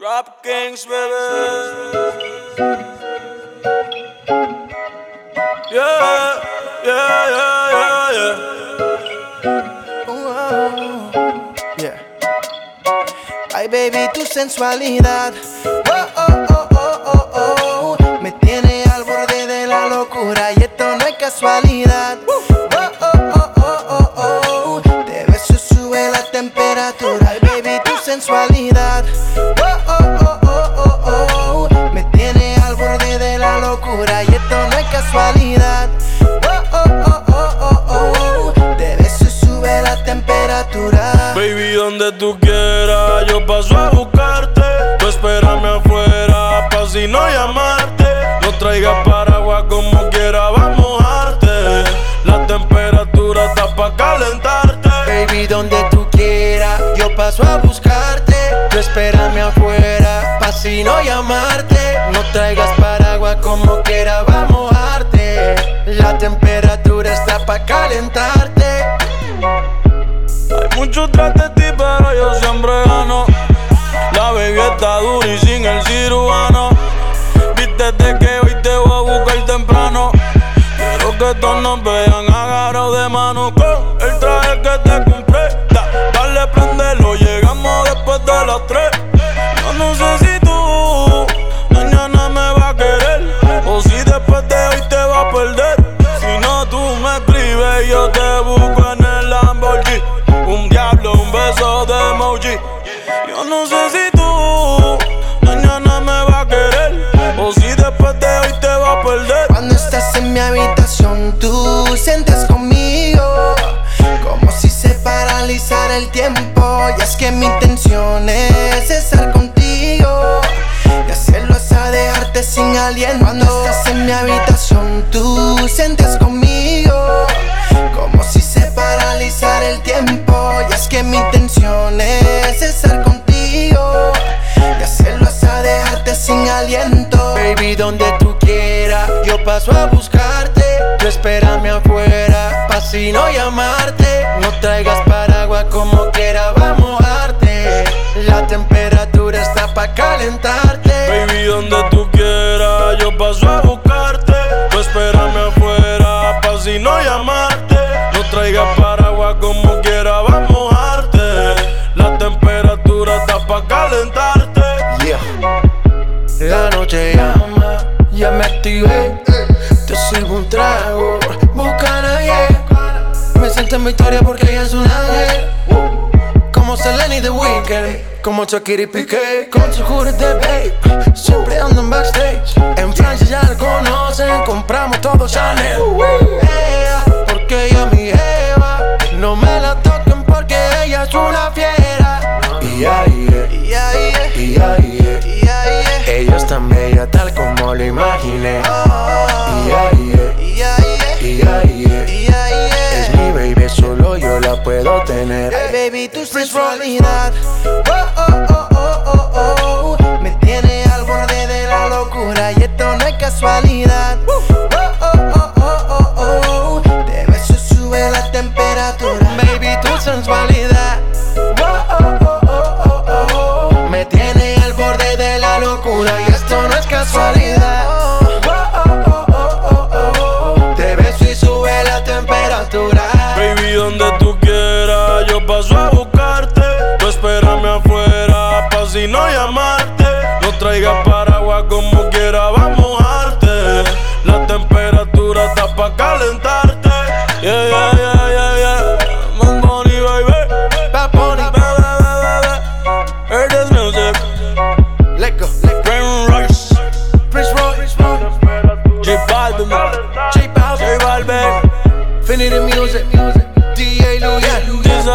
Drop Kings, baby. Yeah, yeah, yeah, yeah, yeah. Yeah. Ay, baby, tu sensualidad. Oh, oh, oh, oh, oh, oh. Me tiene al borde de la locura y esto no es casualidad. Oh, oh, Tú quieras, yo paso a buscarte. Tú espérame afuera, pa' si no llamarte. No traigas paraguas como quiera, vamos a mojarte. La temperatura está pa' calentarte. Baby, donde tú quieras, yo paso a buscarte. Tú espérame afuera, pa' si no llamarte. No traigas paraguas como quiera, Todos nos vean agarrados de mano con el traje que te compré. Da- dale, prendelo, llegamos después de las tres. Yo no sé si tú mañana me vas a querer o si después de hoy te vas a perder. Si no, tú me escribes y yo te busco en el Lamborghini. Un diablo, un beso de emoji. Yo no sé si Cuando estás en mi habitación, tú sientes conmigo como si se paralizara el tiempo. Y es que mi intención es estar contigo y hacerlo hasta dejarte sin aliento. Baby, donde tú quieras, yo paso a buscarte. Tú espérame afuera, pa' si no llamarte. No traigas paraguas como quiera, vamos a mojarte. La temperatura está pa' calentarte. Ya me activé. Te sirvo un trago, buscan yeah. Me siento en victoria porque ella es un ángel. Como Selena y The como Shakira y Piqué, con su de babe. Siempre ando en backstage. En Francia ya la conocen, compramos todo Chanel. Puedo tener. Hey, baby, tu sensualidad. Oh, oh, oh, oh, oh, oh. Me tiene al borde de la locura y esto no es casualidad. Oh, oh, oh, oh, oh, oh. Te beso sube la temperatura. Baby, tu sensualidad. Oh, oh, oh, oh, oh, oh. Me tiene al borde de la locura y esto no es casualidad. Oh, oh, oh, oh, oh, oh. Te beso y sube la temperatura. Baby, donde tú Spend it in music. DA Lou, yeah. These